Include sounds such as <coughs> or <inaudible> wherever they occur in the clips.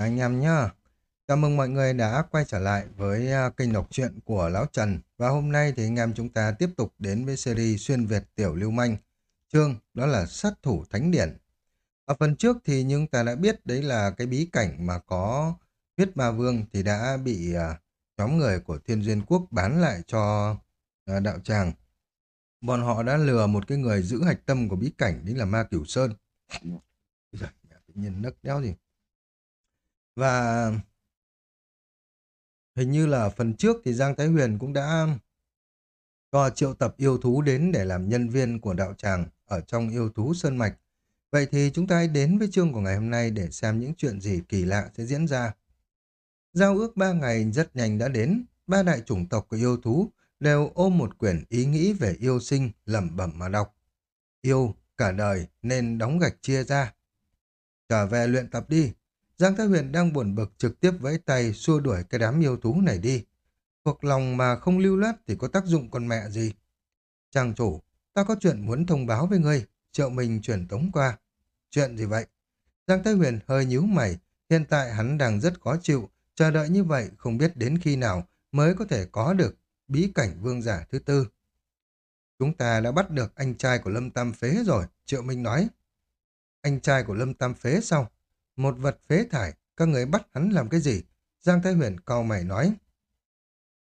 Anh em nhá. Chào mừng mọi người đã quay trở lại với à, kênh đọc truyện của Lão Trần. Và hôm nay thì anh em chúng ta tiếp tục đến với series xuyên Việt tiểu lưu manh. Chương đó là sát thủ thánh điển. Ở phần trước thì chúng ta đã biết đấy là cái bí cảnh mà có huyết ma vương thì đã bị à, nhóm người của Thiên Duyên Quốc bán lại cho à, đạo tràng. Bọn họ đã lừa một cái người giữ hạch tâm của bí cảnh, đấy là Ma Cửu Sơn. Rồi, tự nhiên nấc đéo gì. Và hình như là phần trước thì Giang Thái Huyền cũng đã cho triệu tập yêu thú đến để làm nhân viên của đạo tràng ở trong yêu thú Sơn Mạch. Vậy thì chúng ta hãy đến với chương của ngày hôm nay để xem những chuyện gì kỳ lạ sẽ diễn ra. Giao ước ba ngày rất nhanh đã đến, ba đại chủng tộc của yêu thú đều ôm một quyển ý nghĩ về yêu sinh lẩm bẩm mà đọc. Yêu, cả đời nên đóng gạch chia ra. Trở về luyện tập đi. Giang Thái Huyền đang buồn bực trực tiếp vẫy tay xua đuổi cái đám yêu thú này đi. Cuộc lòng mà không lưu loát thì có tác dụng con mẹ gì. Chàng chủ, ta có chuyện muốn thông báo với ngươi, triệu mình chuyển tống qua. Chuyện gì vậy? Giang Thái Huyền hơi nhíu mày, hiện tại hắn đang rất khó chịu, chờ đợi như vậy không biết đến khi nào mới có thể có được bí cảnh vương giả thứ tư. Chúng ta đã bắt được anh trai của Lâm Tam Phế rồi, Triệu Minh nói. Anh trai của Lâm Tam Phế sao? Một vật phế thải, các người bắt hắn làm cái gì? Giang Thái Huyền cau mày nói.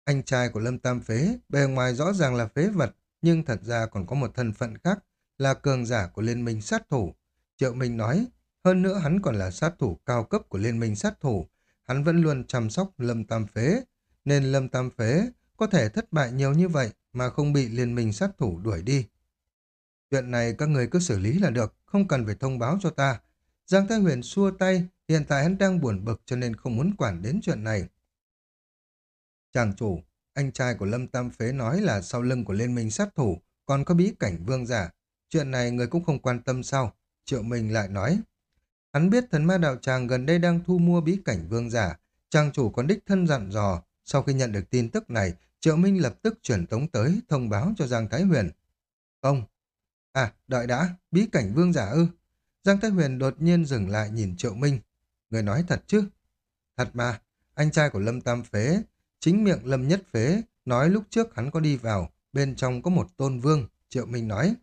Anh trai của Lâm Tam Phế, bề ngoài rõ ràng là phế vật, nhưng thật ra còn có một thân phận khác, là cường giả của Liên minh sát thủ. Triệu Minh nói, hơn nữa hắn còn là sát thủ cao cấp của Liên minh sát thủ. Hắn vẫn luôn chăm sóc Lâm Tam Phế, nên Lâm Tam Phế có thể thất bại nhiều như vậy mà không bị Liên minh sát thủ đuổi đi. Chuyện này các người cứ xử lý là được, không cần phải thông báo cho ta. Giang Thái Huyền xua tay, hiện tại hắn đang buồn bực cho nên không muốn quản đến chuyện này. Chàng chủ, anh trai của Lâm Tam Phế nói là sau lưng của Liên minh sát thủ còn có bí cảnh vương giả. Chuyện này người cũng không quan tâm sao? Triệu Minh lại nói. Hắn biết thần ma đạo tràng gần đây đang thu mua bí cảnh vương giả. Chàng chủ còn đích thân dặn dò. Sau khi nhận được tin tức này, Triệu Minh lập tức chuyển tống tới thông báo cho Giang Thái Huyền. Không. À, đợi đã, bí cảnh vương giả ư. Giang Thái Huyền đột nhiên dừng lại nhìn Triệu Minh. Người nói thật chứ? Thật mà, anh trai của Lâm Tam Phế, chính miệng Lâm Nhất Phế, nói lúc trước hắn có đi vào, bên trong có một tôn vương, Triệu Minh nói.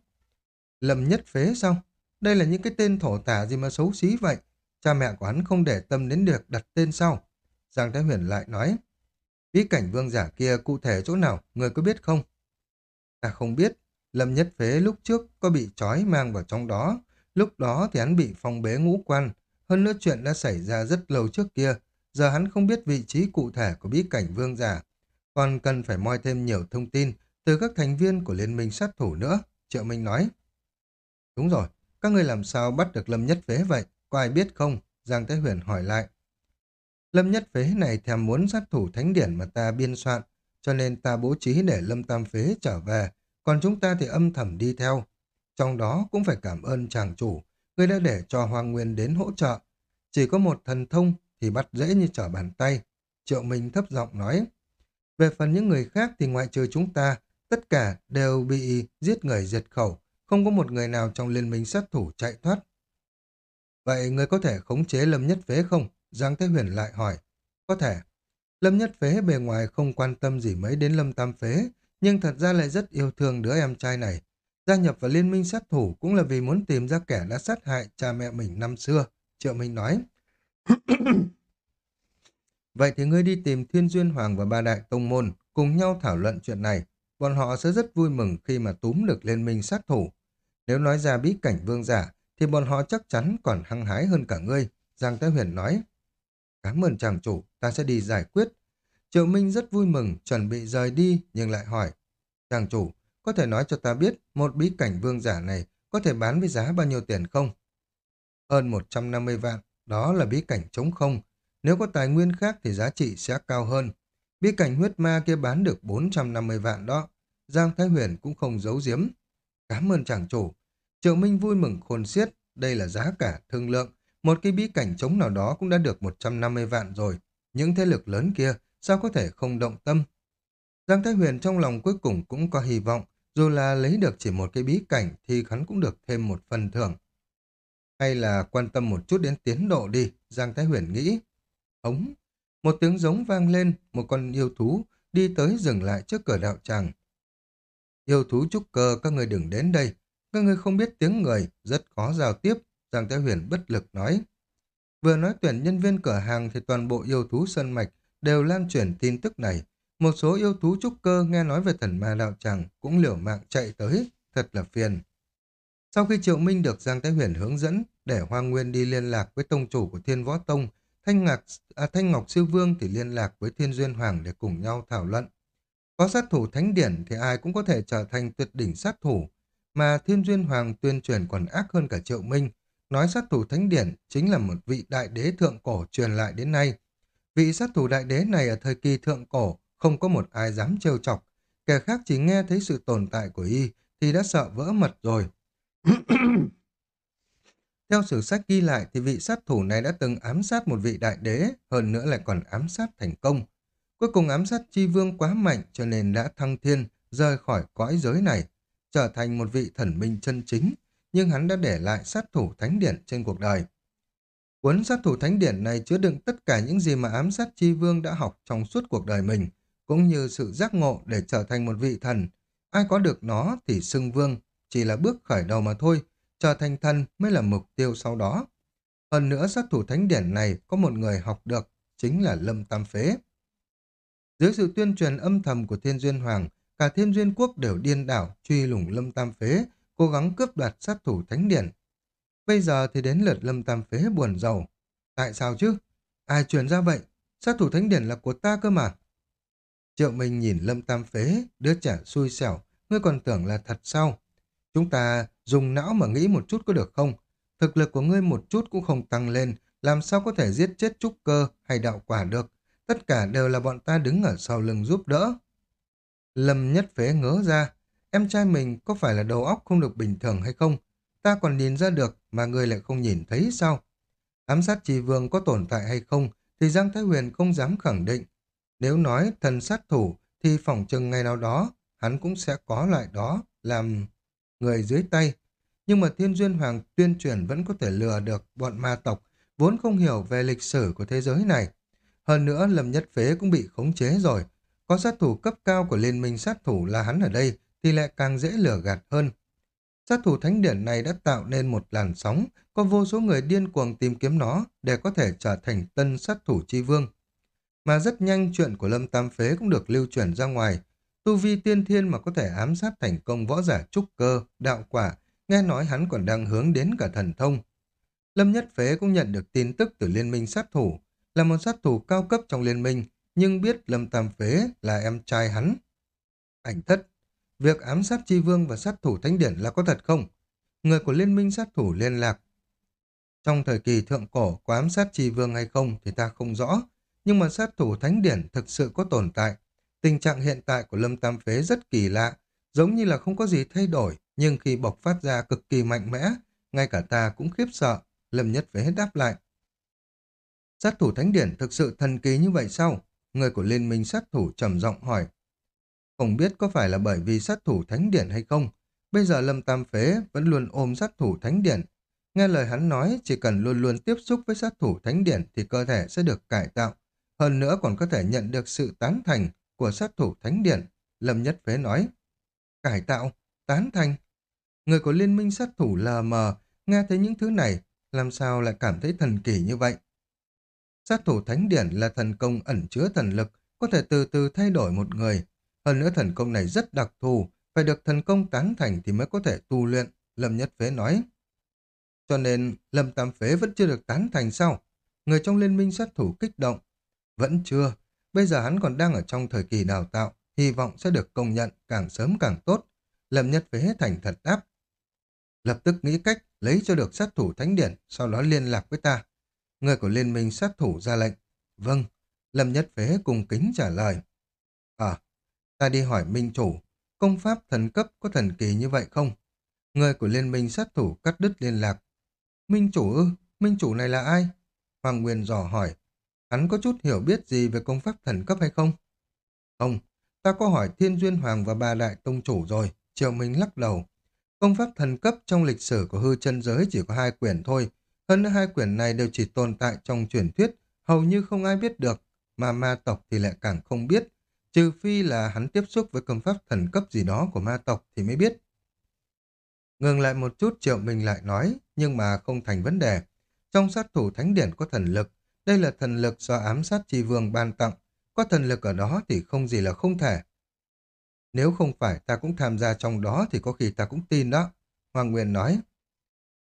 Lâm Nhất Phế sao? Đây là những cái tên thổ tả gì mà xấu xí vậy? Cha mẹ của hắn không để tâm đến được đặt tên sau. Giang Thái Huyền lại nói. Bí cảnh vương giả kia cụ thể chỗ nào, người có biết không? Ta không biết. Lâm Nhất Phế lúc trước có bị trói mang vào trong đó. Lúc đó thì hắn bị phong bế ngũ quan. Hơn nữa chuyện đã xảy ra rất lâu trước kia. Giờ hắn không biết vị trí cụ thể của bí cảnh vương giả. Còn cần phải moi thêm nhiều thông tin từ các thành viên của Liên minh sát thủ nữa. Triệu Minh nói. Đúng rồi, các người làm sao bắt được Lâm Nhất Phế vậy? Có ai biết không? Giang Thế Huyền hỏi lại. Lâm Nhất Phế này thèm muốn sát thủ thánh điển mà ta biên soạn, cho nên ta bố trí để Lâm Tam Phế trở về, còn chúng ta thì âm thầm đi theo. Trong đó cũng phải cảm ơn chàng chủ, người đã để cho Hoàng Nguyên đến hỗ trợ. Chỉ có một thần thông thì bắt dễ như trở bàn tay. Triệu Minh thấp giọng nói. Về phần những người khác thì ngoại trừ chúng ta, tất cả đều bị giết người diệt khẩu, không có một người nào trong liên minh sát thủ chạy thoát. Vậy người có thể khống chế Lâm Nhất Phế không? Giang Thế Huyền lại hỏi. Có thể. Lâm Nhất Phế bề ngoài không quan tâm gì mấy đến Lâm Tam Phế, nhưng thật ra lại rất yêu thương đứa em trai này. Gia nhập vào liên minh sát thủ cũng là vì muốn tìm ra kẻ đã sát hại cha mẹ mình năm xưa. Triệu Minh nói. <coughs> Vậy thì ngươi đi tìm Thiên Duyên Hoàng và ba đại tông môn, cùng nhau thảo luận chuyện này. Bọn họ sẽ rất vui mừng khi mà túm được liên minh sát thủ. Nếu nói ra bí cảnh vương giả, thì bọn họ chắc chắn còn hăng hái hơn cả ngươi. Giang Thái Huyền nói. Cảm ơn chàng chủ, ta sẽ đi giải quyết. Triệu Minh rất vui mừng, chuẩn bị rời đi, nhưng lại hỏi. Chàng chủ, có thể nói cho ta biết một bí cảnh vương giả này có thể bán với giá bao nhiêu tiền không? Hơn 150 vạn, đó là bí cảnh trống không. Nếu có tài nguyên khác thì giá trị sẽ cao hơn. Bí cảnh huyết ma kia bán được 450 vạn đó. Giang Thái Huyền cũng không giấu giếm. Cảm ơn chàng chủ. Triệu Minh vui mừng khôn xiết. Đây là giá cả thương lượng. Một cái bí cảnh trống nào đó cũng đã được 150 vạn rồi. Những thế lực lớn kia sao có thể không động tâm? Giang Thái Huyền trong lòng cuối cùng cũng có hy vọng. Dù là lấy được chỉ một cái bí cảnh thì hắn cũng được thêm một phần thưởng. Hay là quan tâm một chút đến tiến độ đi, Giang Thái Huyền nghĩ. ống Một tiếng giống vang lên, một con yêu thú đi tới dừng lại trước cửa đạo tràng. Yêu thú trúc cơ, các người đừng đến đây. Các người không biết tiếng người, rất khó giao tiếp. Giang Thái Huyền bất lực nói. Vừa nói tuyển nhân viên cửa hàng thì toàn bộ yêu thú sân mạch đều lan truyền tin tức này. Một số yêu thú trúc cơ nghe nói về thần ma đạo tràng cũng liều mạng chạy tới, thật là phiền. Sau khi Triệu Minh được Giang Thái Huyền hướng dẫn để Hoang Nguyên đi liên lạc với tông chủ của Thiên Võ Tông, Thanh, Ngạc, à, Thanh Ngọc Sư Vương thì liên lạc với Thiên Duyên Hoàng để cùng nhau thảo luận. Có sát thủ thánh điển thì ai cũng có thể trở thành tuyệt đỉnh sát thủ, mà Thiên Duyên Hoàng tuyên truyền còn ác hơn cả Triệu Minh, nói sát thủ thánh điển chính là một vị đại đế thượng cổ truyền lại đến nay. Vị sát thủ đại đế này ở thời kỳ thượng cổ không có một ai dám trêu chọc, kẻ khác chỉ nghe thấy sự tồn tại của y thì đã sợ vỡ mật rồi. <clears throat> Theo sử sách ghi lại thì vị sát thủ này đã từng ám sát một vị đại đế, hơn nữa lại còn ám sát thành công. Cuối cùng ám sát chi vương quá mạnh cho nên đã thăng thiên, rời khỏi cõi giới này, trở thành một vị thần minh chân chính, nhưng hắn đã để lại sát thủ thánh điển trên cuộc đời. Cuốn sát thủ thánh điển này chứa đựng tất cả những gì mà ám sát chi vương đã học trong suốt cuộc đời mình, cũng như sự giác ngộ để trở thành một vị thần. Ai có được nó thì xưng vương, chỉ là bước khởi đầu mà thôi, trở thành thần mới là mục tiêu sau đó. Hơn nữa sát thủ thánh điển này có một người học được, chính là Lâm Tam Phế. Dưới sự tuyên truyền âm thầm của Thiên Duyên Hoàng, cả Thiên Duyên Quốc đều điên đảo truy lùng Lâm Tam Phế, cố gắng cướp đoạt sát thủ thánh điển. Bây giờ thì đến lượt Lâm Tam Phế buồn giàu. Tại sao chứ? Ai truyền ra vậy? Sát thủ thánh điển là của ta cơ mà. Triệu Minh nhìn Lâm Tam Phế, đứa trẻ xui xẻo, ngươi còn tưởng là thật sao? Chúng ta dùng não mà nghĩ một chút có được không? Thực lực của ngươi một chút cũng không tăng lên, làm sao có thể giết chết trúc cơ hay đạo quả được? Tất cả đều là bọn ta đứng ở sau lưng giúp đỡ. Lâm nhất phế ngớ ra, em trai mình có phải là đầu óc không được bình thường hay không? Ta còn nhìn ra được mà ngươi lại không nhìn thấy sao? Ám sát trì vương có tồn tại hay không thì Giang Thái Huyền không dám khẳng định. Nếu nói thần sát thủ thì phỏng chừng ngày nào đó hắn cũng sẽ có loại đó làm người dưới tay. Nhưng mà Thiên Duyên Hoàng tuyên truyền vẫn có thể lừa được bọn ma tộc vốn không hiểu về lịch sử của thế giới này. Hơn nữa Lâm Nhất Phế cũng bị khống chế rồi. Có sát thủ cấp cao của Liên minh sát thủ là hắn ở đây thì lại càng dễ lừa gạt hơn. Sát thủ thánh điển này đã tạo nên một làn sóng, có vô số người điên cuồng tìm kiếm nó để có thể trở thành tân sát thủ chi vương. Mà rất nhanh chuyện của Lâm Tam Phế cũng được lưu truyền ra ngoài. Tu vi tiên thiên mà có thể ám sát thành công võ giả trúc cơ, đạo quả, nghe nói hắn còn đang hướng đến cả thần thông. Lâm Nhất Phế cũng nhận được tin tức từ liên minh sát thủ, là một sát thủ cao cấp trong liên minh, nhưng biết Lâm Tam Phế là em trai hắn. Ảnh thất, việc ám sát chi vương và sát thủ thánh điển là có thật không? Người của liên minh sát thủ liên lạc. Trong thời kỳ thượng cổ có ám sát chi vương hay không thì ta không rõ, nhưng mà sát thủ thánh điển thực sự có tồn tại. Tình trạng hiện tại của Lâm Tam Phế rất kỳ lạ, giống như là không có gì thay đổi, nhưng khi bộc phát ra cực kỳ mạnh mẽ, ngay cả ta cũng khiếp sợ. Lâm Nhất Phế đáp lại. Sát thủ thánh điển thực sự thần kỳ như vậy sao? Người của liên minh sát thủ trầm giọng hỏi. Không biết có phải là bởi vì sát thủ thánh điển hay không? Bây giờ Lâm Tam Phế vẫn luôn ôm sát thủ thánh điển. Nghe lời hắn nói, chỉ cần luôn luôn tiếp xúc với sát thủ thánh điển thì cơ thể sẽ được cải tạo. Hơn nữa còn có thể nhận được sự tán thành của sát thủ thánh điển. Lâm Nhất Phế nói. Cải tạo? Tán thành? Người của liên minh sát thủ lờ mờ, nghe thấy những thứ này, làm sao lại cảm thấy thần kỳ như vậy? Sát thủ thánh điển là thần công ẩn chứa thần lực, có thể từ từ thay đổi một người. Hơn nữa thần công này rất đặc thù, phải được thần công tán thành thì mới có thể tu luyện, Lâm Nhất Phế nói. Cho nên Lâm Tam Phế vẫn chưa được tán thành sao? Người trong liên minh sát thủ kích động. Vẫn chưa, bây giờ hắn còn đang ở trong thời kỳ đào tạo, hy vọng sẽ được công nhận càng sớm càng tốt. Lâm Nhất Phế thành thật đáp. Lập tức nghĩ cách lấy cho được sát thủ thánh điển, sau đó liên lạc với ta. Người của liên minh sát thủ ra lệnh. Vâng, Lâm Nhất Phế cùng kính trả lời. À, ta đi hỏi minh chủ, công pháp thần cấp có thần kỳ như vậy không? Người của liên minh sát thủ cắt đứt liên lạc. Minh chủ ư? Minh chủ này là ai? Hoàng Nguyên dò hỏi. Hắn có chút hiểu biết gì về công pháp thần cấp hay không? Không, ta có hỏi Thiên Duyên Hoàng và bà đại tông chủ rồi. triệu Minh lắc đầu. Công pháp thần cấp trong lịch sử của hư chân giới chỉ có hai quyển thôi, hơn nữa hai quyển này đều chỉ tồn tại trong truyền thuyết hầu như không ai biết được, mà ma tộc thì lại càng không biết, trừ phi là hắn tiếp xúc với công pháp thần cấp gì đó của ma tộc thì mới biết. Ngừng lại một chút Triệu Minh lại nói, nhưng mà không thành vấn đề. Trong sát thủ thánh điển có thần lực, đây là thần lực do ám sát chi vương ban tặng, có thần lực ở đó thì không gì là không thể. Nếu không phải ta cũng tham gia trong đó thì có khi ta cũng tin đó. Hoàng Nguyên nói.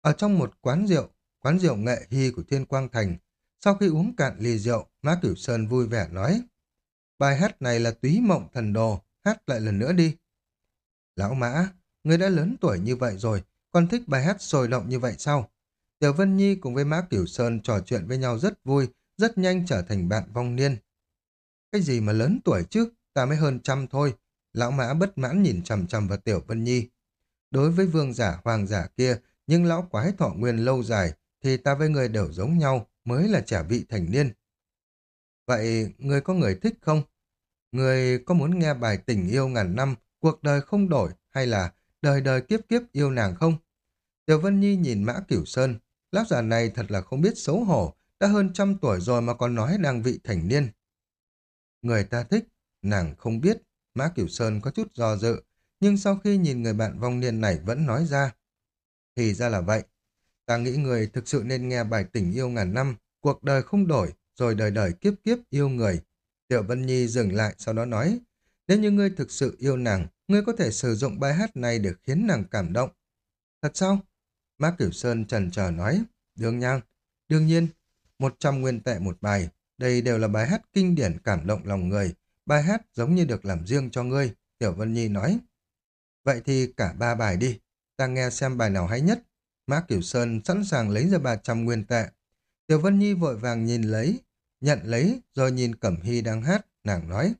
Ở trong một quán rượu, quán rượu nghệ hy của Thiên Quang Thành, sau khi uống cạn ly rượu, Mã Cửu Sơn vui vẻ nói. Bài hát này là túy mộng thần đồ, hát lại lần nữa đi. Lão Mã, người đã lớn tuổi như vậy rồi, còn thích bài hát sôi động như vậy sao? Tiểu Vân Nhi cùng với Mã Cửu Sơn trò chuyện với nhau rất vui, rất nhanh trở thành bạn vong niên. Cái gì mà lớn tuổi chứ, ta mới hơn trăm thôi. Lão Mã bất mãn nhìn chằm chằm vào Tiểu Vân Nhi. Đối với vương giả hoàng giả kia, nhưng lão quái thọ nguyên lâu dài, thì ta với người đều giống nhau, mới là trẻ vị thành niên. Vậy, người có người thích không? Người có muốn nghe bài tình yêu ngàn năm, cuộc đời không đổi, hay là đời đời kiếp kiếp yêu nàng không? Tiểu Vân Nhi nhìn Mã Cửu Sơn, lão già này thật là không biết xấu hổ, đã hơn trăm tuổi rồi mà còn nói đang vị thành niên. Người ta thích, nàng không biết, Mã Cửu Sơn có chút do dự, nhưng sau khi nhìn người bạn vong niên này vẫn nói ra. Thì ra là vậy, ta nghĩ người thực sự nên nghe bài tình yêu ngàn năm, cuộc đời không đổi, rồi đời đời kiếp kiếp yêu người. Tiểu Vân Nhi dừng lại sau đó nói, nếu như ngươi thực sự yêu nàng, ngươi có thể sử dụng bài hát này để khiến nàng cảm động. Thật sao? Mã Cửu Sơn trần chờ nói, đương nhang, đương nhiên, một trăm nguyên tệ một bài, đây đều là bài hát kinh điển cảm động lòng người, bài hát giống như được làm riêng cho ngươi, Tiểu Vân Nhi nói. Vậy thì cả ba bài đi, ta nghe xem bài nào hay nhất. Mã Cửu Sơn sẵn sàng lấy ra 300 nguyên tệ. Tiểu Vân Nhi vội vàng nhìn lấy, nhận lấy, rồi nhìn Cẩm Hy đang hát, nàng nói.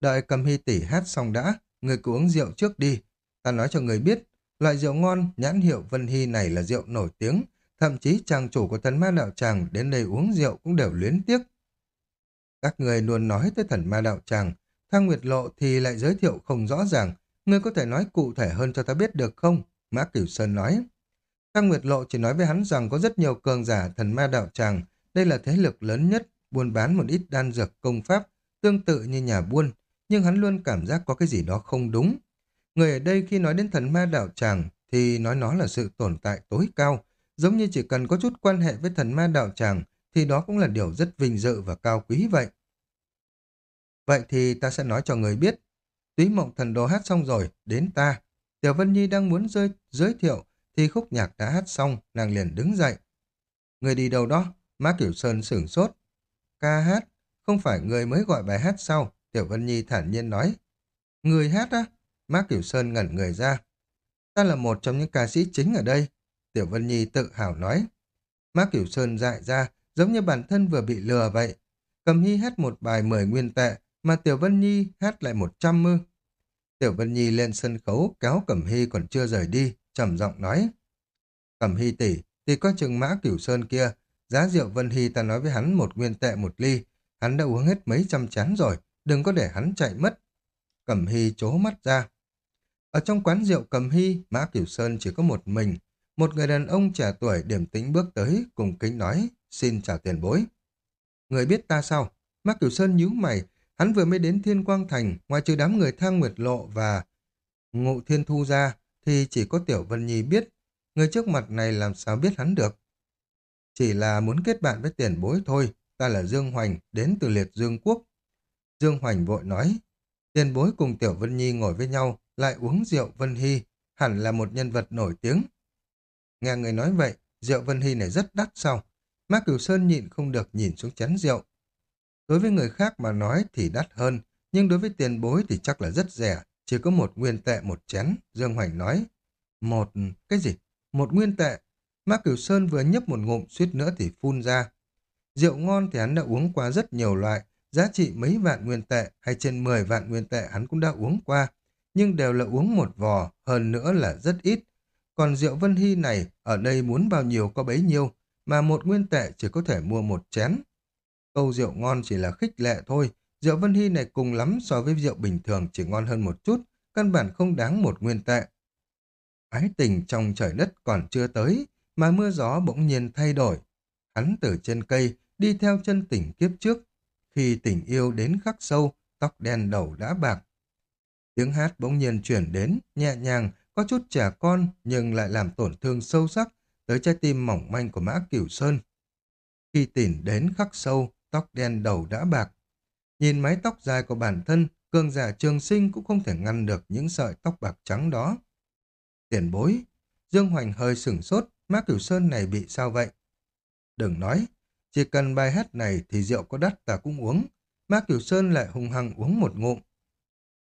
Đợi Cẩm Hy tỷ hát xong đã, người cứ uống rượu trước đi. Ta nói cho người biết, loại rượu ngon, nhãn hiệu Vân Hy này là rượu nổi tiếng, thậm chí chàng chủ của thần ma đạo tràng đến đây uống rượu cũng đều luyến tiếc. Các người luôn nói tới thần ma đạo tràng, Thang Nguyệt Lộ thì lại giới thiệu không rõ ràng, người có thể nói cụ thể hơn cho ta biết được không? Mã Cửu Sơn nói. Thang Nguyệt Lộ chỉ nói với hắn rằng có rất nhiều cường giả thần ma đạo tràng, đây là thế lực lớn nhất, buôn bán một ít đan dược công pháp, tương tự như nhà buôn, nhưng hắn luôn cảm giác có cái gì đó không đúng. Người ở đây khi nói đến thần ma đạo tràng thì nói nó là sự tồn tại tối cao, giống như chỉ cần có chút quan hệ với thần ma đạo tràng thì đó cũng là điều rất vinh dự và cao quý vậy. Vậy thì ta sẽ nói cho người biết. Túy mộng thần đồ hát xong rồi, đến ta. Tiểu Vân Nhi đang muốn rơi, giới thiệu, thì khúc nhạc đã hát xong, nàng liền đứng dậy. Người đi đâu đó? Má Kiểu Sơn sửng sốt. Ca hát? Không phải người mới gọi bài hát sau, Tiểu Vân Nhi thản nhiên nói. Người hát á? Má Kiểu Sơn ngẩn người ra. Ta là một trong những ca sĩ chính ở đây. Tiểu Vân Nhi tự hào nói. Má Kiểu Sơn dại ra, giống như bản thân vừa bị lừa vậy. Cầm Hy hát một bài mười nguyên tệ, mà Tiểu Vân Nhi hát lại một trăm mư. Tiểu Vân Nhi lên sân khấu kéo Cẩm Hy còn chưa rời đi, trầm giọng nói. Cẩm Hy tỷ, thì có chừng mã cửu sơn kia, giá rượu Vân Hy ta nói với hắn một nguyên tệ một ly, hắn đã uống hết mấy trăm chén rồi, đừng có để hắn chạy mất. Cẩm Hy chố mắt ra. Ở trong quán rượu cầm Hy, mã cửu sơn chỉ có một mình, một người đàn ông trẻ tuổi điểm tính bước tới, cùng kính nói, xin chào tiền bối. Người biết ta sao? Mã cửu sơn nhíu mày, Hắn vừa mới đến Thiên Quang Thành, ngoài trừ đám người thang Nguyệt Lộ và Ngụ Thiên Thu ra, thì chỉ có Tiểu Vân Nhi biết. Người trước mặt này làm sao biết hắn được. Chỉ là muốn kết bạn với tiền bối thôi, ta là Dương Hoành, đến từ liệt Dương Quốc. Dương Hoành vội nói, tiền bối cùng Tiểu Vân Nhi ngồi với nhau, lại uống rượu Vân Hy, hẳn là một nhân vật nổi tiếng. Nghe người nói vậy, rượu Vân Hy này rất đắt sao? Mác Cửu Sơn nhịn không được nhìn xuống chén rượu. Đối với người khác mà nói thì đắt hơn, nhưng đối với tiền bối thì chắc là rất rẻ, chỉ có một nguyên tệ một chén, Dương Hoành nói. Một... cái gì? Một nguyên tệ. Mác Cửu Sơn vừa nhấp một ngụm suýt nữa thì phun ra. Rượu ngon thì hắn đã uống qua rất nhiều loại, giá trị mấy vạn nguyên tệ hay trên 10 vạn nguyên tệ hắn cũng đã uống qua, nhưng đều là uống một vò, hơn nữa là rất ít. Còn rượu Vân Hy này, ở đây muốn bao nhiêu có bấy nhiêu, mà một nguyên tệ chỉ có thể mua một chén. Câu rượu ngon chỉ là khích lệ thôi, rượu Vân Hy này cùng lắm so với rượu bình thường chỉ ngon hơn một chút, căn bản không đáng một nguyên tệ. Ái tình trong trời đất còn chưa tới, mà mưa gió bỗng nhiên thay đổi. Hắn từ trên cây, đi theo chân tình kiếp trước. Khi tình yêu đến khắc sâu, tóc đen đầu đã bạc. Tiếng hát bỗng nhiên chuyển đến, nhẹ nhàng, có chút trẻ con nhưng lại làm tổn thương sâu sắc tới trái tim mỏng manh của Mã Cửu Sơn. Khi tỉnh đến khắc sâu, tóc đen đầu đã bạc. Nhìn mái tóc dài của bản thân, cường giả trường sinh cũng không thể ngăn được những sợi tóc bạc trắng đó. Tiền bối, Dương Hoành hơi sửng sốt, Mã Cửu Sơn này bị sao vậy? Đừng nói, chỉ cần bài hát này thì rượu có đắt ta cũng uống. Mã Cửu Sơn lại hùng hăng uống một ngụm.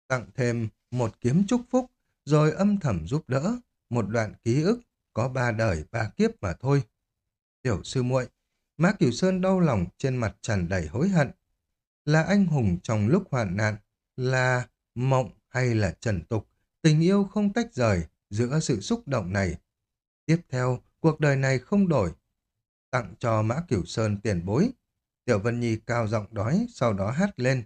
Tặng thêm một kiếm chúc phúc, rồi âm thầm giúp đỡ, một đoạn ký ức, có ba đời ba kiếp mà thôi. Tiểu sư muội, Mã Cửu Sơn đau lòng trên mặt tràn đầy hối hận. Là anh hùng trong lúc hoạn nạn, là mộng hay là trần tục, tình yêu không tách rời giữa sự xúc động này. Tiếp theo, cuộc đời này không đổi. Tặng cho Mã Cửu Sơn tiền bối. Tiểu Vân Nhi cao giọng đói, sau đó hát lên.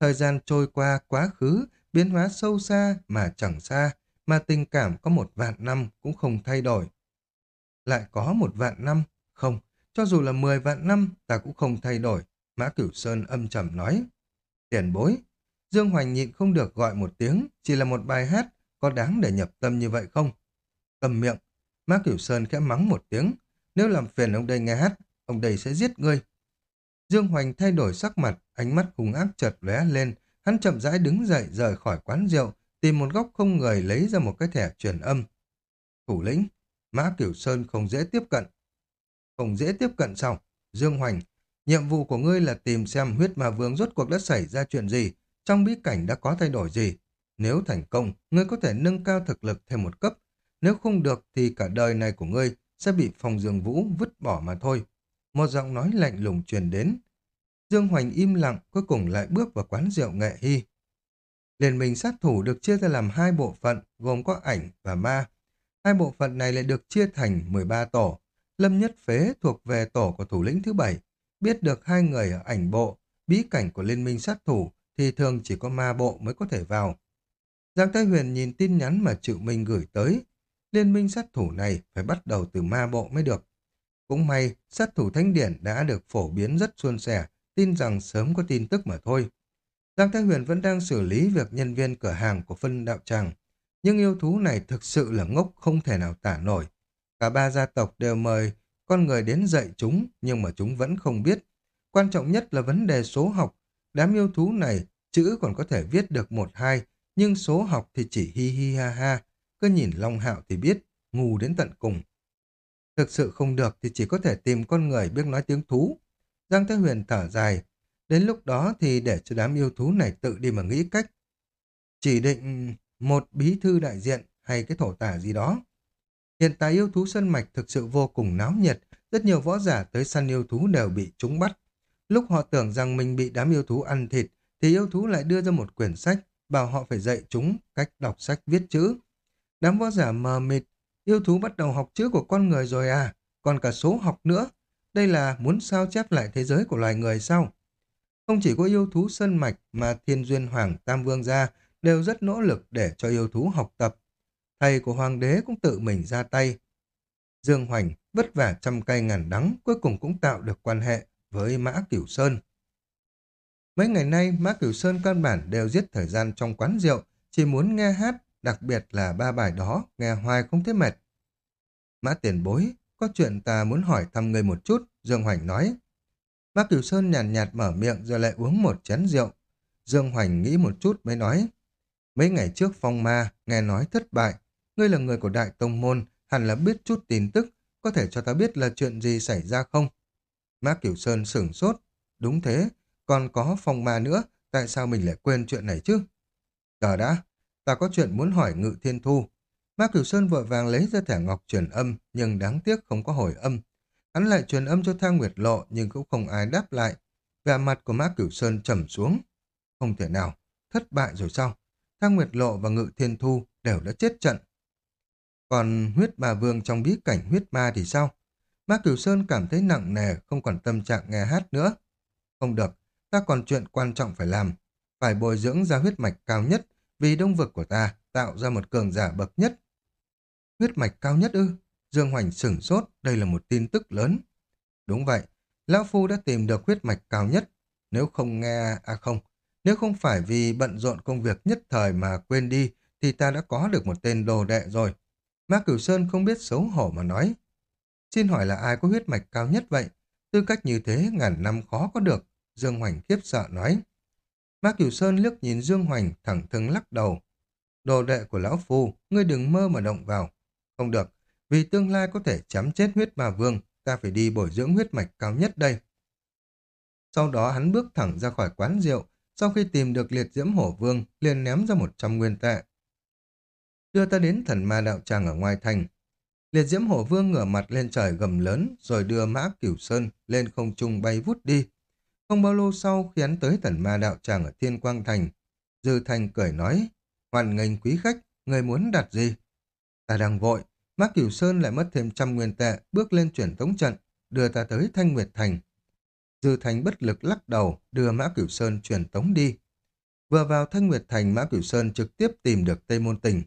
Thời gian trôi qua quá khứ, biến hóa sâu xa mà chẳng xa, mà tình cảm có một vạn năm cũng không thay đổi. Lại có một vạn năm? Không, cho dù là mười vạn năm ta cũng không thay đổi. Mã Cửu Sơn âm trầm nói. Tiền bối. Dương Hoành nhịn không được gọi một tiếng, chỉ là một bài hát, có đáng để nhập tâm như vậy không? Cầm miệng. Mã Cửu Sơn khẽ mắng một tiếng. Nếu làm phiền ông đây nghe hát, ông đây sẽ giết ngươi. Dương Hoành thay đổi sắc mặt, ánh mắt hung ác chợt lóe lên, hắn chậm rãi đứng dậy rời khỏi quán rượu, tìm một góc không người lấy ra một cái thẻ truyền âm. Thủ lĩnh, Mã Cửu Sơn không dễ tiếp cận. Không dễ tiếp cận xong. Dương Hoành, nhiệm vụ của ngươi là tìm xem huyết ma vương rốt cuộc đã xảy ra chuyện gì, trong bí cảnh đã có thay đổi gì. Nếu thành công, ngươi có thể nâng cao thực lực thêm một cấp. Nếu không được thì cả đời này của ngươi sẽ bị phòng dương vũ vứt bỏ mà thôi. Một giọng nói lạnh lùng truyền đến. Dương Hoành im lặng, cuối cùng lại bước vào quán rượu nghệ hy. Liên minh sát thủ được chia ra làm hai bộ phận, gồm có ảnh và ma. Hai bộ phận này lại được chia thành 13 tổ. Lâm Nhất Phế thuộc về tổ của thủ lĩnh thứ bảy. Biết được hai người ở ảnh bộ, bí cảnh của liên minh sát thủ thì thường chỉ có ma bộ mới có thể vào. Giang Thái Huyền nhìn tin nhắn mà Triệu Minh gửi tới. Liên minh sát thủ này phải bắt đầu từ ma bộ mới được. Cũng may, sát thủ thánh điển đã được phổ biến rất suôn sẻ, tin rằng sớm có tin tức mà thôi. Giang Thái Huyền vẫn đang xử lý việc nhân viên cửa hàng của phân đạo tràng. Nhưng yêu thú này thực sự là ngốc không thể nào tả nổi. Cả ba gia tộc đều mời con người đến dạy chúng, nhưng mà chúng vẫn không biết. Quan trọng nhất là vấn đề số học. Đám yêu thú này, chữ còn có thể viết được một hai, nhưng số học thì chỉ hi hi ha ha. Cứ nhìn Long Hạo thì biết, ngu đến tận cùng. Thực sự không được thì chỉ có thể tìm con người biết nói tiếng thú. Giang Thế Huyền thở dài. Đến lúc đó thì để cho đám yêu thú này tự đi mà nghĩ cách. Chỉ định một bí thư đại diện hay cái thổ tả gì đó. Hiện tại yêu thú sân mạch thực sự vô cùng náo nhiệt, rất nhiều võ giả tới săn yêu thú đều bị chúng bắt. Lúc họ tưởng rằng mình bị đám yêu thú ăn thịt, thì yêu thú lại đưa ra một quyển sách, bảo họ phải dạy chúng cách đọc sách viết chữ. Đám võ giả mờ mịt, yêu thú bắt đầu học chữ của con người rồi à, còn cả số học nữa. Đây là muốn sao chép lại thế giới của loài người sao? Không chỉ có yêu thú sân mạch mà Thiên Duyên Hoàng Tam Vương gia đều rất nỗ lực để cho yêu thú học tập. Thầy của hoàng đế cũng tự mình ra tay. Dương Hoành vất vả trăm cây ngàn đắng cuối cùng cũng tạo được quan hệ với Mã Cửu Sơn. Mấy ngày nay Mã Cửu Sơn căn bản đều giết thời gian trong quán rượu, chỉ muốn nghe hát, đặc biệt là ba bài đó, nghe hoài không thấy mệt. Mã tiền bối, có chuyện ta muốn hỏi thăm người một chút, Dương Hoành nói. Mã Cửu Sơn nhàn nhạt, nhạt mở miệng rồi lại uống một chén rượu. Dương Hoành nghĩ một chút mới nói. Mấy ngày trước phong ma, nghe nói thất bại. Ngươi là người của Đại Tông Môn, hẳn là biết chút tin tức, có thể cho ta biết là chuyện gì xảy ra không? Mã Cửu Sơn sửng sốt. Đúng thế, còn có phong ma nữa, tại sao mình lại quên chuyện này chứ? Chờ đã, ta có chuyện muốn hỏi Ngự Thiên Thu. ma Cửu Sơn vội vàng lấy ra thẻ ngọc truyền âm, nhưng đáng tiếc không có hồi âm. Hắn lại truyền âm cho Thang Nguyệt Lộ, nhưng cũng không ai đáp lại. Vẻ mặt của ma Cửu Sơn trầm xuống. Không thể nào, thất bại rồi sao? Thang Nguyệt Lộ và Ngự Thiên Thu đều đã chết trận. Còn huyết bà vương trong bí cảnh huyết ma thì sao? ma Cửu Sơn cảm thấy nặng nề, không còn tâm trạng nghe hát nữa. Không được, ta còn chuyện quan trọng phải làm. Phải bồi dưỡng ra huyết mạch cao nhất, vì đông vực của ta tạo ra một cường giả bậc nhất. Huyết mạch cao nhất ư? Dương Hoành sửng sốt, đây là một tin tức lớn. Đúng vậy, Lão Phu đã tìm được huyết mạch cao nhất. Nếu không nghe... À không, nếu không phải vì bận rộn công việc nhất thời mà quên đi, thì ta đã có được một tên đồ đệ rồi. Ma Cửu Sơn không biết xấu hổ mà nói. Xin hỏi là ai có huyết mạch cao nhất vậy? Tư cách như thế ngàn năm khó có được. Dương Hoành khiếp sợ nói. Mã Cửu Sơn liếc nhìn Dương Hoành thẳng thừng lắc đầu. Đồ đệ của Lão Phu, ngươi đừng mơ mà động vào. Không được, vì tương lai có thể chấm chết huyết ma vương, ta phải đi bồi dưỡng huyết mạch cao nhất đây. Sau đó hắn bước thẳng ra khỏi quán rượu, sau khi tìm được liệt diễm hổ vương, liền ném ra một trăm nguyên tệ. Đưa ta đến thần ma đạo tràng ở ngoài thành. Liệt diễm hổ vương ngửa mặt lên trời gầm lớn, rồi đưa mã cửu sơn lên không trung bay vút đi. Không bao lâu sau khi hắn tới thần ma đạo tràng ở Thiên Quang Thành, Dư Thành cười nói, hoàn nghênh quý khách, người muốn đặt gì? Ta đang vội, Mã Cửu Sơn lại mất thêm trăm nguyên tệ, bước lên chuyển tống trận, đưa ta tới Thanh Nguyệt Thành. Dư Thành bất lực lắc đầu, đưa Mã Cửu Sơn chuyển tống đi. Vừa vào Thanh Nguyệt Thành, Mã Cửu Sơn trực tiếp tìm được Tây Môn Tình.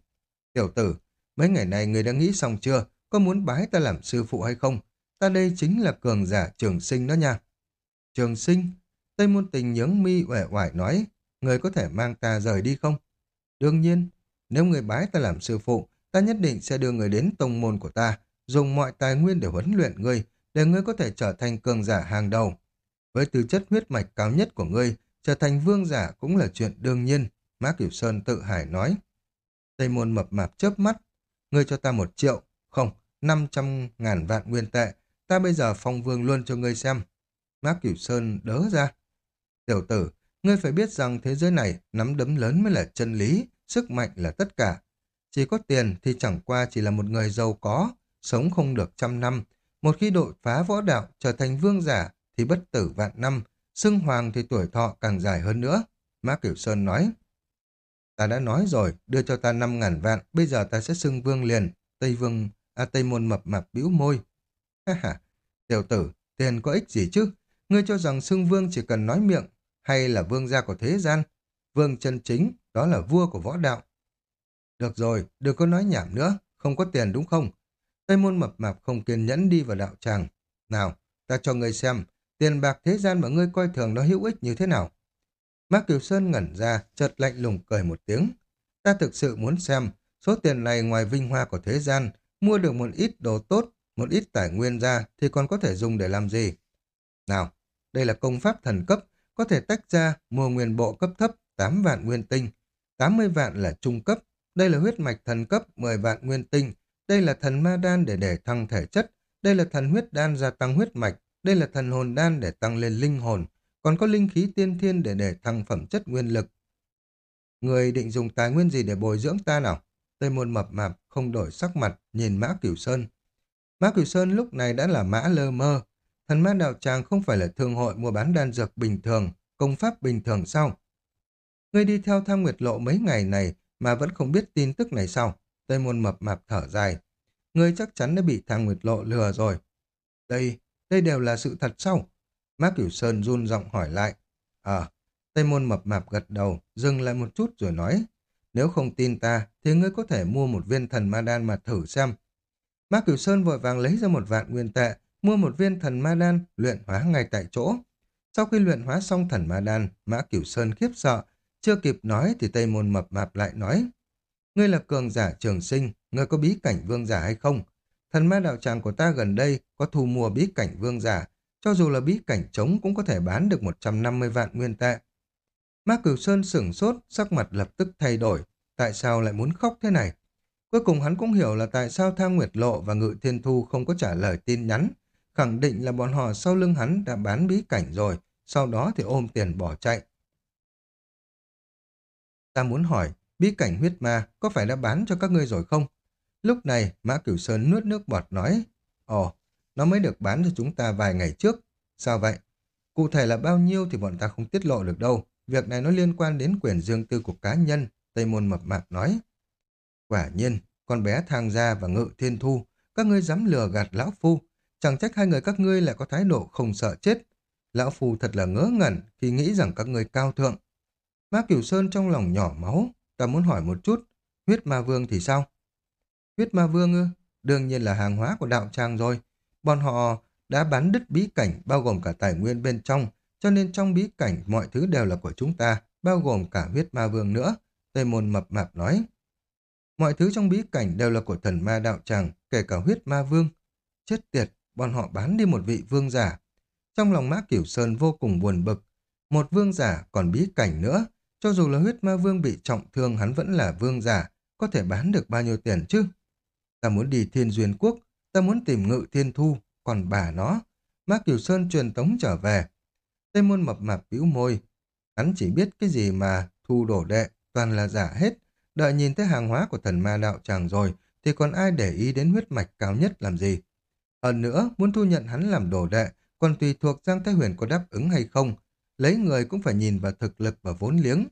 Tiểu tử, mấy ngày này người đã nghĩ xong chưa? Có muốn bái ta làm sư phụ hay không? Ta đây chính là cường giả trường sinh đó nha. Trường sinh? Tây Môn Tình nhướng mi uể oải nói, người có thể mang ta rời đi không? Đương nhiên, nếu người bái ta làm sư phụ, ta nhất định sẽ đưa người đến tông môn của ta, dùng mọi tài nguyên để huấn luyện ngươi, để ngươi có thể trở thành cường giả hàng đầu. Với tư chất huyết mạch cao nhất của ngươi, trở thành vương giả cũng là chuyện đương nhiên, Mã Cửu Sơn tự hải nói. Tây môn mập mạp chớp mắt, ngươi cho ta một triệu, không, năm trăm ngàn vạn nguyên tệ, ta bây giờ phong vương luôn cho ngươi xem. Mã Cửu Sơn đỡ ra. Tiểu tử, ngươi phải biết rằng thế giới này nắm đấm lớn mới là chân lý, sức mạnh là tất cả. Chỉ có tiền thì chẳng qua chỉ là một người giàu có, sống không được trăm năm. Một khi đội phá võ đạo trở thành vương giả thì bất tử vạn năm, xưng hoàng thì tuổi thọ càng dài hơn nữa. Mã Cửu Sơn nói, ta đã nói rồi, đưa cho ta năm ngàn vạn, bây giờ ta sẽ xưng vương liền. Tây vương, à Tây môn mập mạp bĩu môi. Ha ha, tiểu tử, tiền có ích gì chứ? Ngươi cho rằng xưng vương chỉ cần nói miệng, hay là vương gia của thế gian? Vương chân chính, đó là vua của võ đạo. Được rồi, đừng có nói nhảm nữa, không có tiền đúng không? Tây môn mập mạp không kiên nhẫn đi vào đạo tràng. Nào, ta cho ngươi xem, tiền bạc thế gian mà ngươi coi thường nó hữu ích như thế nào. Mác Kiều Sơn ngẩn ra, chợt lạnh lùng cười một tiếng. Ta thực sự muốn xem, số tiền này ngoài vinh hoa của thế gian, mua được một ít đồ tốt, một ít tài nguyên ra thì còn có thể dùng để làm gì? Nào, đây là công pháp thần cấp, có thể tách ra mua nguyên bộ cấp thấp 8 vạn nguyên tinh, 80 vạn là trung cấp, đây là huyết mạch thần cấp 10 vạn nguyên tinh, đây là thần ma đan để để thăng thể chất, đây là thần huyết đan gia tăng huyết mạch, đây là thần hồn đan để tăng lên linh hồn, còn có linh khí tiên thiên để để thăng phẩm chất nguyên lực. Người định dùng tài nguyên gì để bồi dưỡng ta nào? Tây môn mập mạp không đổi sắc mặt, nhìn Mã Cửu Sơn. Mã Cửu Sơn lúc này đã là Mã Lơ Mơ. Thần ma đạo tràng không phải là thương hội mua bán đan dược bình thường, công pháp bình thường sao? Người đi theo tham nguyệt lộ mấy ngày này mà vẫn không biết tin tức này sao? Tây môn mập mạp thở dài. Ngươi chắc chắn đã bị Tham nguyệt lộ lừa rồi. Đây, đây đều là sự thật sao? Mác Cửu Sơn run giọng hỏi lại. Ờ, Tây môn mập mạp gật đầu, dừng lại một chút rồi nói. Nếu không tin ta, thì ngươi có thể mua một viên thần ma đan mà thử xem. Mác Cửu Sơn vội vàng lấy ra một vạn nguyên tệ, mua một viên thần ma đan, luyện hóa ngay tại chỗ. Sau khi luyện hóa xong thần ma đan, Mã Cửu Sơn khiếp sợ, chưa kịp nói thì Tây Môn mập mạp lại nói. Ngươi là cường giả trường sinh, ngươi có bí cảnh vương giả hay không? Thần ma đạo tràng của ta gần đây có thu mua bí cảnh vương giả, cho dù là bí cảnh trống cũng có thể bán được 150 vạn nguyên tệ. Ma Cửu Sơn sửng sốt, sắc mặt lập tức thay đổi. Tại sao lại muốn khóc thế này? Cuối cùng hắn cũng hiểu là tại sao thang Nguyệt Lộ và Ngự Thiên Thu không có trả lời tin nhắn. Khẳng định là bọn họ sau lưng hắn đã bán bí cảnh rồi, sau đó thì ôm tiền bỏ chạy. Ta muốn hỏi, bí cảnh huyết ma có phải đã bán cho các ngươi rồi không? Lúc này, Mã Cửu Sơn nuốt nước bọt nói, Ồ, nó mới được bán cho chúng ta vài ngày trước. Sao vậy? Cụ thể là bao nhiêu thì bọn ta không tiết lộ được đâu. Việc này nó liên quan đến quyền dương tư của cá nhân, Tây Môn Mập Mạp nói. Quả nhiên, con bé thang gia và ngự thiên thu, các ngươi dám lừa gạt lão phu. Chẳng trách hai người các ngươi lại có thái độ không sợ chết. Lão phu thật là ngớ ngẩn khi nghĩ rằng các ngươi cao thượng. ma Cửu Sơn trong lòng nhỏ máu, ta muốn hỏi một chút, huyết ma vương thì sao? Huyết ma vương ư? Đương nhiên là hàng hóa của đạo tràng rồi. Bọn họ đã bán đứt bí cảnh bao gồm cả tài nguyên bên trong, cho nên trong bí cảnh mọi thứ đều là của chúng ta, bao gồm cả huyết ma vương nữa. Tây môn mập mạp nói. Mọi thứ trong bí cảnh đều là của thần ma đạo tràng, kể cả huyết ma vương. Chết tiệt, bọn họ bán đi một vị vương giả. Trong lòng Mã Cửu Sơn vô cùng buồn bực. Một vương giả còn bí cảnh nữa. Cho dù là huyết ma vương bị trọng thương hắn vẫn là vương giả, có thể bán được bao nhiêu tiền chứ? Ta muốn đi thiên duyên quốc, ta muốn tìm ngự thiên thu, còn bà nó. Mã Cửu Sơn truyền tống trở về. Tây môn mập mạp bĩu môi. Hắn chỉ biết cái gì mà thu đổ đệ, toàn là giả hết. Đợi nhìn thấy hàng hóa của thần ma đạo tràng rồi, thì còn ai để ý đến huyết mạch cao nhất làm gì. Hơn nữa, muốn thu nhận hắn làm đồ đệ, còn tùy thuộc Giang Thái Huyền có đáp ứng hay không. Lấy người cũng phải nhìn vào thực lực và vốn liếng.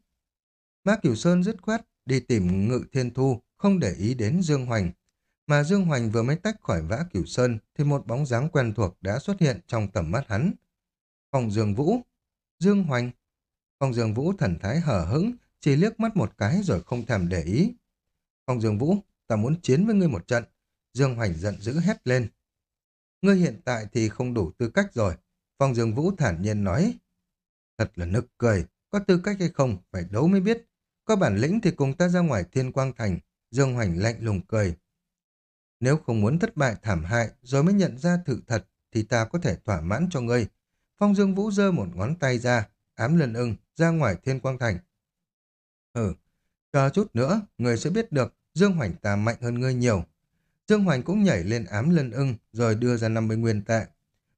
Mã Cửu Sơn dứt khoát, đi tìm ngự thiên thu, không để ý đến Dương Hoành. Mà Dương Hoành vừa mới tách khỏi vã Cửu Sơn, thì một bóng dáng quen thuộc đã xuất hiện trong tầm mắt hắn. Phòng Dương Vũ, Dương Hoành. Phòng Dương Vũ thần thái hở hững, chỉ liếc mắt một cái rồi không thèm để ý. Phòng Dương Vũ, ta muốn chiến với ngươi một trận. Dương Hoành giận dữ hét lên. Ngươi hiện tại thì không đủ tư cách rồi. Phong Dương Vũ thản nhiên nói. Thật là nực cười, có tư cách hay không, phải đấu mới biết. Có bản lĩnh thì cùng ta ra ngoài thiên quang thành. Dương Hoành lạnh lùng cười. Nếu không muốn thất bại thảm hại rồi mới nhận ra sự thật thì ta có thể thỏa mãn cho ngươi. Phong Dương Vũ giơ một ngón tay ra, ám lần ưng ra ngoài thiên quang thành. Ừ, chờ chút nữa, người sẽ biết được Dương Hoành ta mạnh hơn ngươi nhiều. Dương Hoành cũng nhảy lên ám lân ưng rồi đưa ra 50 nguyên tệ.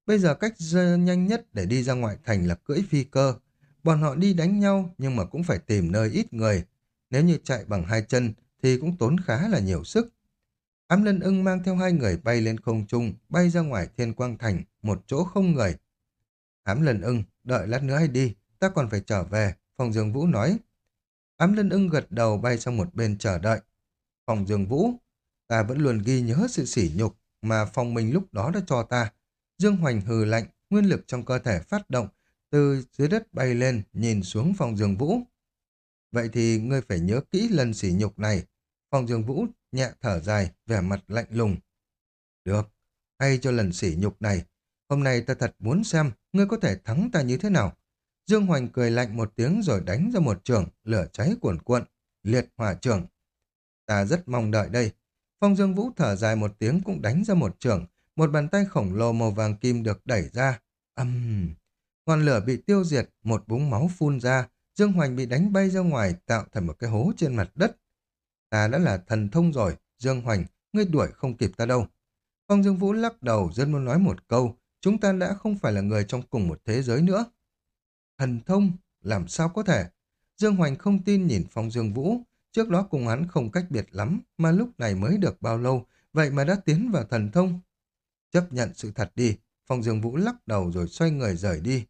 Bây giờ cách nhanh nhất để đi ra ngoại thành là cưỡi phi cơ. Bọn họ đi đánh nhau nhưng mà cũng phải tìm nơi ít người. Nếu như chạy bằng hai chân thì cũng tốn khá là nhiều sức. Ám lân ưng mang theo hai người bay lên không trung, bay ra ngoài thiên quang thành, một chỗ không người. Ám lân ưng, đợi lát nữa hay đi, ta còn phải trở về, Phòng Dương Vũ nói. Ám lân ưng gật đầu bay sang một bên chờ đợi. Phòng Dương Vũ, ta vẫn luôn ghi nhớ sự sỉ nhục mà phòng mình lúc đó đã cho ta. Dương Hoành hừ lạnh, nguyên lực trong cơ thể phát động, từ dưới đất bay lên, nhìn xuống phòng Dương Vũ. Vậy thì ngươi phải nhớ kỹ lần sỉ nhục này. Phòng Dương Vũ nhẹ thở dài, vẻ mặt lạnh lùng. Được, hay cho lần sỉ nhục này. Hôm nay ta thật muốn xem ngươi có thể thắng ta như thế nào. Dương Hoành cười lạnh một tiếng rồi đánh ra một trường, lửa cháy cuồn cuộn, liệt hỏa trường. Ta rất mong đợi đây. Phong Dương Vũ thở dài một tiếng cũng đánh ra một trường, một bàn tay khổng lồ màu vàng kim được đẩy ra. Âm! Uhm. Ngọn lửa bị tiêu diệt, một búng máu phun ra, Dương Hoành bị đánh bay ra ngoài tạo thành một cái hố trên mặt đất. Ta đã là thần thông rồi, Dương Hoành, ngươi đuổi không kịp ta đâu. Phong Dương Vũ lắc đầu, dân muốn nói một câu, chúng ta đã không phải là người trong cùng một thế giới nữa. Thần thông, làm sao có thể? Dương Hoành không tin nhìn Phong Dương Vũ, trước đó cùng hắn không cách biệt lắm, mà lúc này mới được bao lâu, vậy mà đã tiến vào thần thông. Chấp nhận sự thật đi, Phong Dương Vũ lắc đầu rồi xoay người rời đi.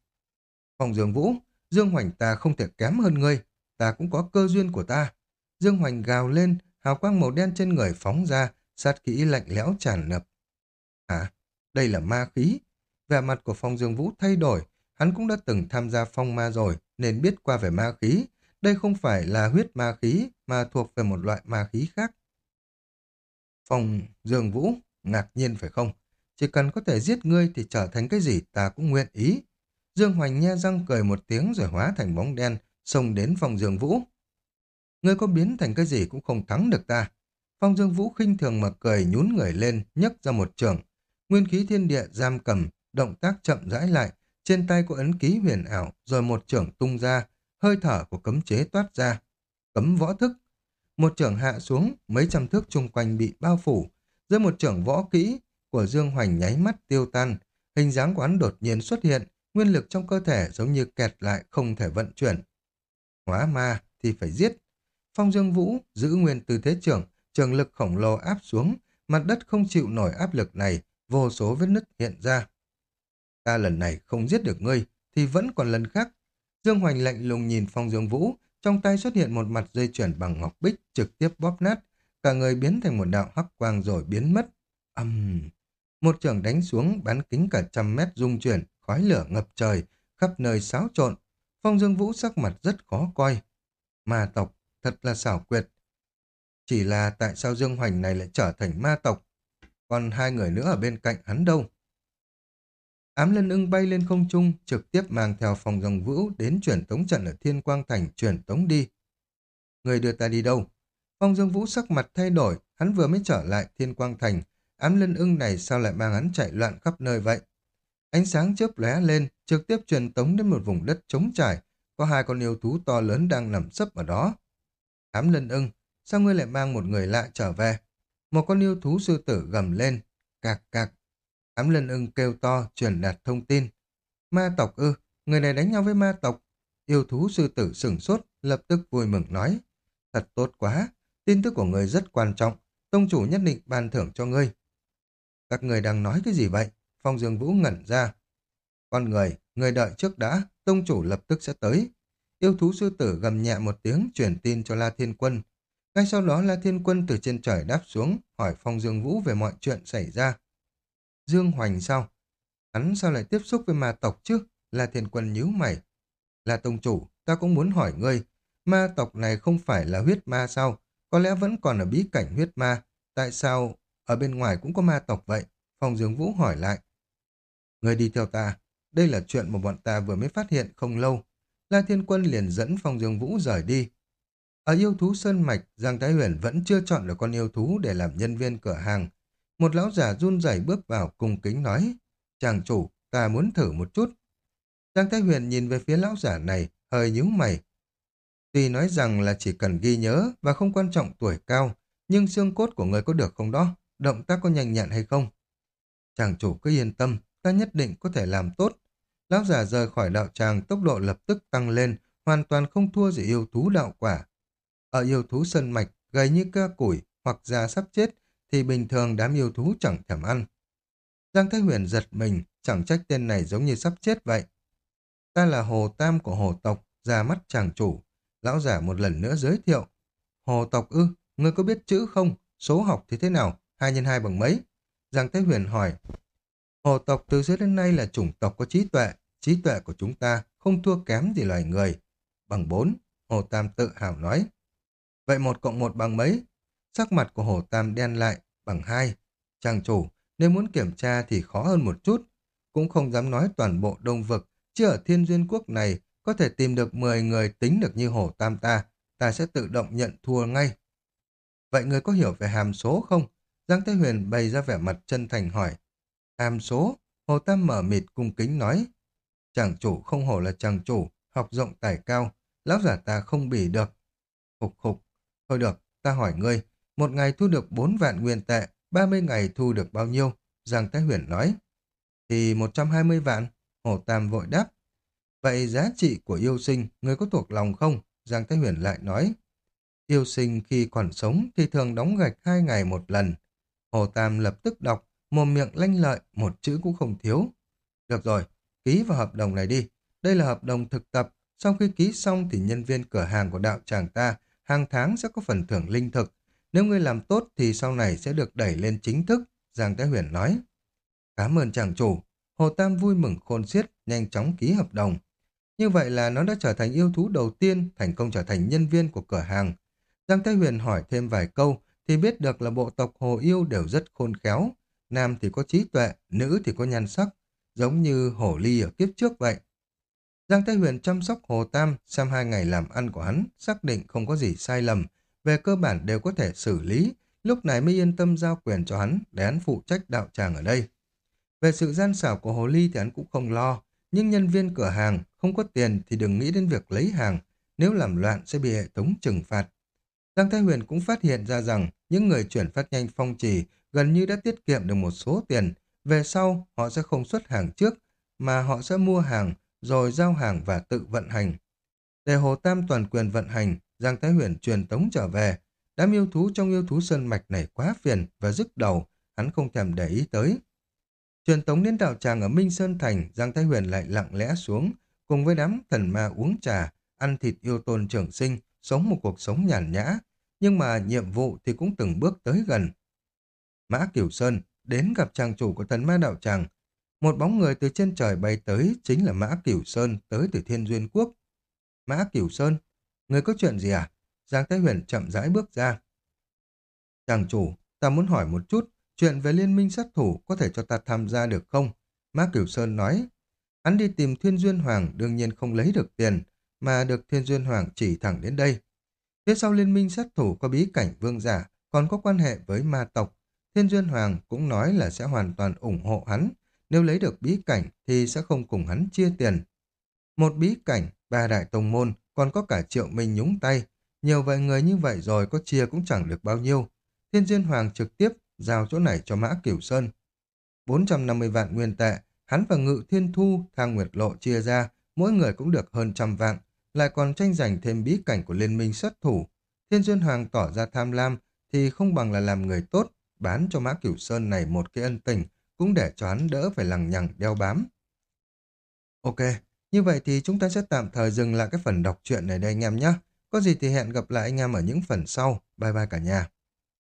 Phong Dương Vũ, Dương Hoành ta không thể kém hơn ngươi, ta cũng có cơ duyên của ta. Dương Hoành gào lên, hào quang màu đen trên người phóng ra, sát kỹ lạnh lẽo tràn ngập. Hả? Đây là ma khí. Vẻ mặt của Phong Dương Vũ thay đổi, hắn cũng đã từng tham gia phong ma rồi, nên biết qua về ma khí. Đây không phải là huyết ma khí, mà thuộc về một loại ma khí khác. Phòng Dương Vũ, ngạc nhiên phải không? Chỉ cần có thể giết ngươi thì trở thành cái gì ta cũng nguyện ý. Dương Hoành nhe răng cười một tiếng rồi hóa thành bóng đen, xông đến phòng Dương Vũ. Ngươi có biến thành cái gì cũng không thắng được ta. Phong Dương Vũ khinh thường mà cười nhún người lên, nhấc ra một trường. Nguyên khí thiên địa giam cầm, động tác chậm rãi lại, trên tay có ấn ký huyền ảo, rồi một trường tung ra, hơi thở của cấm chế toát ra. Cấm võ thức. Một trưởng hạ xuống, mấy trăm thước chung quanh bị bao phủ. Dưới một trưởng võ kỹ của Dương Hoành nháy mắt tiêu tan, hình dáng quán đột nhiên xuất hiện, nguyên lực trong cơ thể giống như kẹt lại không thể vận chuyển. Hóa ma thì phải giết. Phong Dương Vũ giữ nguyên tư thế trưởng, trường lực khổng lồ áp xuống, mặt đất không chịu nổi áp lực này, vô số vết nứt hiện ra. Ta lần này không giết được ngươi, thì vẫn còn lần khác. Dương Hoành lạnh lùng nhìn Phong Dương Vũ, trong tay xuất hiện một mặt dây chuyển bằng ngọc bích trực tiếp bóp nát, cả người biến thành một đạo hắc quang rồi biến mất. Âm! Uhm. Một trường đánh xuống bán kính cả trăm mét rung chuyển, khói lửa ngập trời, khắp nơi xáo trộn. Phong Dương Vũ sắc mặt rất khó coi. Ma tộc, thật là xảo quyệt. Chỉ là tại sao Dương Hoành này lại trở thành ma tộc? Còn hai người nữa ở bên cạnh hắn đâu? Ám lân ưng bay lên không trung, trực tiếp mang theo phòng dòng vũ đến chuyển tống trận ở Thiên Quang Thành chuyển tống đi. Người đưa ta đi đâu? Phong Dương Vũ sắc mặt thay đổi, hắn vừa mới trở lại Thiên Quang Thành. Ám lân ưng này sao lại mang hắn chạy loạn khắp nơi vậy? Ánh sáng chớp lóe lên, trực tiếp truyền tống đến một vùng đất trống trải, có hai con yêu thú to lớn đang nằm sấp ở đó. Ám lân ưng, sao ngươi lại mang một người lạ trở về? Một con yêu thú sư tử gầm lên, cạc cạc. Ám lân ưng kêu to, truyền đạt thông tin. Ma tộc ư, người này đánh nhau với ma tộc. Yêu thú sư tử sửng sốt, lập tức vui mừng nói. Thật tốt quá, tin tức của người rất quan trọng, tông chủ nhất định ban thưởng cho ngươi. Các người đang nói cái gì vậy? Phong Dương Vũ ngẩn ra. Con người, người đợi trước đã, tông chủ lập tức sẽ tới. Yêu thú sư tử gầm nhẹ một tiếng truyền tin cho La Thiên Quân. Ngay sau đó La Thiên Quân từ trên trời đáp xuống, hỏi Phong Dương Vũ về mọi chuyện xảy ra. Dương Hoành sao? Hắn sao lại tiếp xúc với ma tộc chứ? La Thiên Quân nhíu mày. Là tông chủ, ta cũng muốn hỏi ngươi, ma tộc này không phải là huyết ma sao? Có lẽ vẫn còn ở bí cảnh huyết ma. Tại sao ở bên ngoài cũng có ma tộc vậy? Phong Dương Vũ hỏi lại. Ngươi đi theo ta, đây là chuyện mà bọn ta vừa mới phát hiện không lâu. La Thiên Quân liền dẫn Phong Dương Vũ rời đi. Ở yêu thú Sơn Mạch, Giang Thái Huyền vẫn chưa chọn được con yêu thú để làm nhân viên cửa hàng. Một lão giả run rẩy bước vào cung kính nói, chàng chủ, ta muốn thử một chút. Giang Thái Huyền nhìn về phía lão giả này, hơi nhíu mày. Tuy nói rằng là chỉ cần ghi nhớ và không quan trọng tuổi cao, nhưng xương cốt của người có được không đó? Động tác có nhanh nhẹn hay không? Chàng chủ cứ yên tâm, ta nhất định có thể làm tốt. Lão giả rời khỏi đạo tràng tốc độ lập tức tăng lên, hoàn toàn không thua gì yêu thú đạo quả. Ở yêu thú sân mạch, gầy như ca củi hoặc già sắp chết, thì bình thường đám yêu thú chẳng thèm ăn. Giang Thái Huyền giật mình, chẳng trách tên này giống như sắp chết vậy. Ta là Hồ Tam của Hồ Tộc, ra mắt chàng chủ. Lão giả một lần nữa giới thiệu. Hồ Tộc ư, ngươi có biết chữ không? Số học thì thế nào? Hai nhân hai bằng mấy? Giang Thái Huyền hỏi. Hồ tộc từ xưa đến nay là chủng tộc có trí tuệ, trí tuệ của chúng ta không thua kém gì loài người. Bằng bốn, Hồ Tam tự hào nói. Vậy một cộng một bằng mấy? Sắc mặt của Hồ Tam đen lại, bằng hai. Trang chủ, nếu muốn kiểm tra thì khó hơn một chút. Cũng không dám nói toàn bộ đông vực, chứ ở thiên duyên quốc này có thể tìm được 10 người tính được như Hồ Tam ta, ta sẽ tự động nhận thua ngay. Vậy người có hiểu về hàm số không? Giang Thế Huyền bày ra vẻ mặt chân thành hỏi. Hàm số, Hồ Tam mở mịt cung kính nói. Chàng chủ không hổ là chàng chủ, học rộng tài cao, lão giả ta không bỉ được. Khục khục, thôi được, ta hỏi ngươi, một ngày thu được 4 vạn nguyên tệ, 30 ngày thu được bao nhiêu? Giang Thái Huyền nói. Thì 120 vạn, Hồ Tam vội đáp. Vậy giá trị của yêu sinh, người có thuộc lòng không? Giang Thái Huyền lại nói. Yêu sinh khi còn sống thì thường đóng gạch hai ngày một lần. Hồ Tam lập tức đọc, mồm miệng lanh lợi, một chữ cũng không thiếu. Được rồi, ký vào hợp đồng này đi. Đây là hợp đồng thực tập. Sau khi ký xong thì nhân viên cửa hàng của đạo tràng ta hàng tháng sẽ có phần thưởng linh thực. Nếu ngươi làm tốt thì sau này sẽ được đẩy lên chính thức, Giang Thái Huyền nói. Cảm ơn chàng chủ. Hồ Tam vui mừng khôn xiết, nhanh chóng ký hợp đồng. Như vậy là nó đã trở thành yêu thú đầu tiên, thành công trở thành nhân viên của cửa hàng. Giang Thái Huyền hỏi thêm vài câu, thì biết được là bộ tộc Hồ Yêu đều rất khôn khéo. Nam thì có trí tuệ, nữ thì có nhan sắc, giống như Hồ Ly ở kiếp trước vậy. Giang Thái Huyền chăm sóc Hồ Tam, xem hai ngày làm ăn của hắn, xác định không có gì sai lầm, về cơ bản đều có thể xử lý, lúc này mới yên tâm giao quyền cho hắn để hắn phụ trách đạo tràng ở đây. Về sự gian xảo của Hồ Ly thì hắn cũng không lo, nhưng nhân viên cửa hàng không có tiền thì đừng nghĩ đến việc lấy hàng, nếu làm loạn sẽ bị hệ thống trừng phạt. Giang Thái Huyền cũng phát hiện ra rằng những người chuyển phát nhanh phong trì gần như đã tiết kiệm được một số tiền. Về sau, họ sẽ không xuất hàng trước, mà họ sẽ mua hàng, rồi giao hàng và tự vận hành. Để Hồ Tam toàn quyền vận hành, Giang Thái Huyền truyền tống trở về. Đám yêu thú trong yêu thú sơn mạch này quá phiền và dứt đầu, hắn không thèm để ý tới. Truyền tống đến đạo tràng ở Minh Sơn Thành, Giang Thái Huyền lại lặng lẽ xuống, cùng với đám thần ma uống trà, ăn thịt yêu tôn trưởng sinh, sống một cuộc sống nhàn nhã, nhưng mà nhiệm vụ thì cũng từng bước tới gần. Mã Cửu Sơn đến gặp trang chủ của thần ma đạo tràng. Một bóng người từ trên trời bay tới chính là Mã Cửu Sơn tới từ Thiên Duyên Quốc. Mã Cửu Sơn, người có chuyện gì à? Giang Thái Huyền chậm rãi bước ra. Chàng chủ, ta muốn hỏi một chút, chuyện về liên minh sát thủ có thể cho ta tham gia được không? Má Cửu Sơn nói. Hắn đi tìm Thiên Duyên Hoàng đương nhiên không lấy được tiền, mà được Thiên Duyên Hoàng chỉ thẳng đến đây. Phía sau liên minh sát thủ có bí cảnh vương giả, còn có quan hệ với ma tộc. Thiên Duyên Hoàng cũng nói là sẽ hoàn toàn ủng hộ hắn. Nếu lấy được bí cảnh thì sẽ không cùng hắn chia tiền. Một bí cảnh, ba đại tông môn, còn có cả triệu minh nhúng tay. Nhiều vậy người như vậy rồi có chia cũng chẳng được bao nhiêu. Thiên Duyên Hoàng trực tiếp giao chỗ này cho Mã Cửu Sơn. 450 vạn nguyên tệ, hắn và Ngự Thiên Thu, Thang Nguyệt Lộ chia ra, mỗi người cũng được hơn trăm vạn, lại còn tranh giành thêm bí cảnh của liên minh sát thủ. Thiên Duyên Hoàng tỏ ra tham lam thì không bằng là làm người tốt, bán cho Mã Cửu Sơn này một cái ân tình, cũng để cho hắn đỡ phải lằng nhằng đeo bám. Ok, như vậy thì chúng ta sẽ tạm thời dừng lại cái phần đọc truyện này đây anh em nhé. Có gì thì hẹn gặp lại anh em ở những phần sau. Bye bye cả nhà.